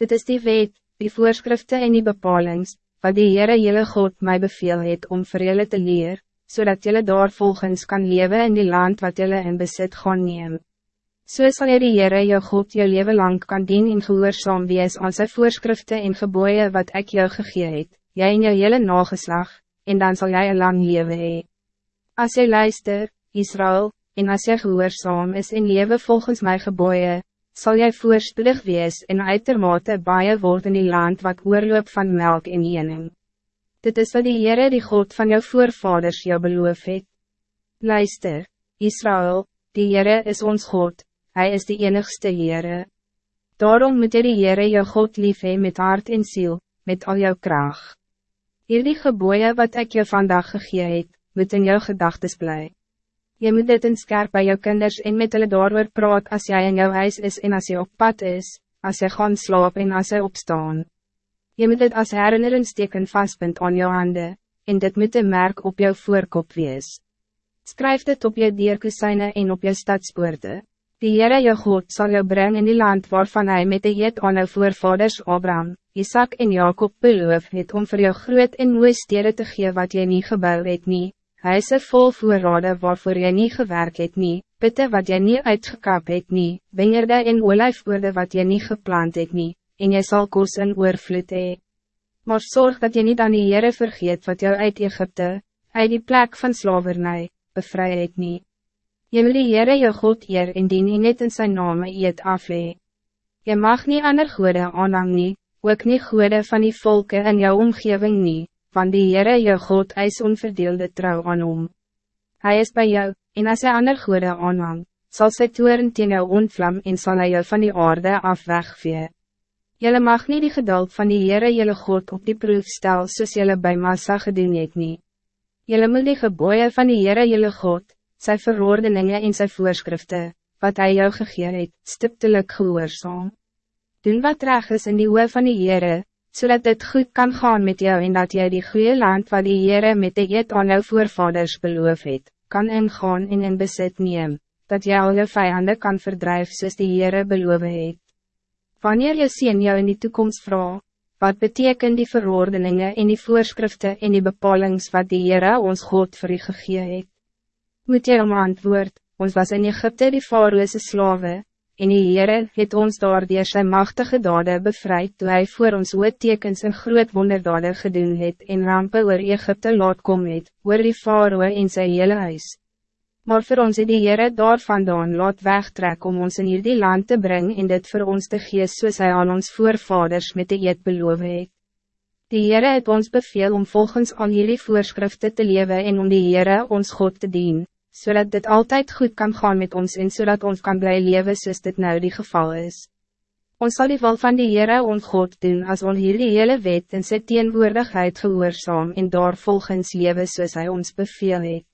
Dit is die wet, die voorschriften en die bepalings, wat die Heere jylle God mij beveel het om vir jylle te leer, zodat jylle daar volgens kan leven in die land wat jylle in besit gaan neem. So sal jy die Heere jou God jou leven lang kan dien en gehoorzaam wees aan sy voorschriften en geboeien wat ik jou gegee het, jy en jou hele nageslag, en dan zal jij een lang leven hee. As jy luister, Israël, en as jy gehoorzaam is en leven volgens my geboeien, zal jij voorspoedig wees en uitermate baie word in die land wat oorloop van melk en jening. Dit is wat die Heere die God van jou voorvaders jou beloof het. Luister, Israël, die Heere is ons God, Hij is de enigste Heere. Daarom moet jy die Heere jou God lief hee met hart en ziel, met al jou kraag. Hierdie geboeien wat ik je vandaag gegee het, moet in jou gedagtes blij. Je moet dit in skerp bij jou kinders en met hulle daarover praat als jij in jou huis is en als je op pad is, als je gaan slaap en als je opstaan. Je moet dit als herinneringsteken vastbind aan jou handen, en dit moet een merk op jou voorkop wees. Skryf dit op je dierkusyne en op je stadspoorte. Die Heere jou God zal jou brengen in die land waarvan hij met de jet aan jou voorvaders Abraham, Isaac en Jacob beloof het om voor jou groot en mooie stede te gee wat jy nie gebouw het nie, Huise vol voorrade waarvoor jy niet gewerkt het nie, pitte wat jy niet uitgekap het nie, wingerde en olijfoorde wat jy niet geplant het nie, en jy sal koos in oorvloed hee. Maar zorg dat je niet aan die Heere vergeet wat jou uit Egypte, uit die plek van slavernij, bevry het nie. Jy moet die Heere jou God eer en die nie net in zijn naam eet aflee. Je mag niet ander goede aanhang nie, ook nie goede van die volken in jou omgeving nie, van die Heere jou God eis onverdeelde trouw aan hom. Hy is bij jou, en as hy ander goede aanhang, sal sy toeren teen jou ontvlam en sal hy jou van die aarde af wegvee. Jylle mag niet die geduld van die Heere jylle God op die proef stel soos jylle by Massa gedoen het nie. Jylle moet die geboeien van die Heere jylle God, sy verordeningen en sy voorschriften, wat hij jou gegeer het, stiptelik gehoorzaam. Doen wat reg is in die oor van die Heere, zodat het goed kan gaan met jou en dat jij die goede land wat die Heere met de eet aan jou voorvaders beloof het, kan ingaan en in besit neem, dat jy al jou vijanden kan verdrijven soos die Heere beloof het. Wanneer je sien jou in die toekomst vraag, wat betekent die verordeningen en die voorschriften en die bepalings wat die Heere ons God vir u gegee het? Moet jy om antwoord, ons was in Egypte die faroese slaven, en die Heere het ons daar dier sy machtige dade bevrijd toe hy voor ons tekens en groot wonderdade gedoen het en rampe oor Egypte laat kom het, oor die faroe en sy hele huis. Maar voor ons het die Heere daar vandaan laat wegtrek om ons in hierdie land te brengen en dit voor ons te gees soos hy aan ons voorvaders met die eet beloof het. Die Heere het ons beveel om volgens al hierdie voorschriften te leven en om die Heere ons God te dienen zodat dit altijd goed kan gaan met ons en zodat ons kan blij leven soos dit nou die geval is. Ons zal die val van die Heere ons God doen als on hier die hele wet en sy teenwoordigheid gehoorzaam en daar volgens leven soos hy ons beveel het.